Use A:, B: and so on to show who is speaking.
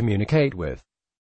A: communicate with.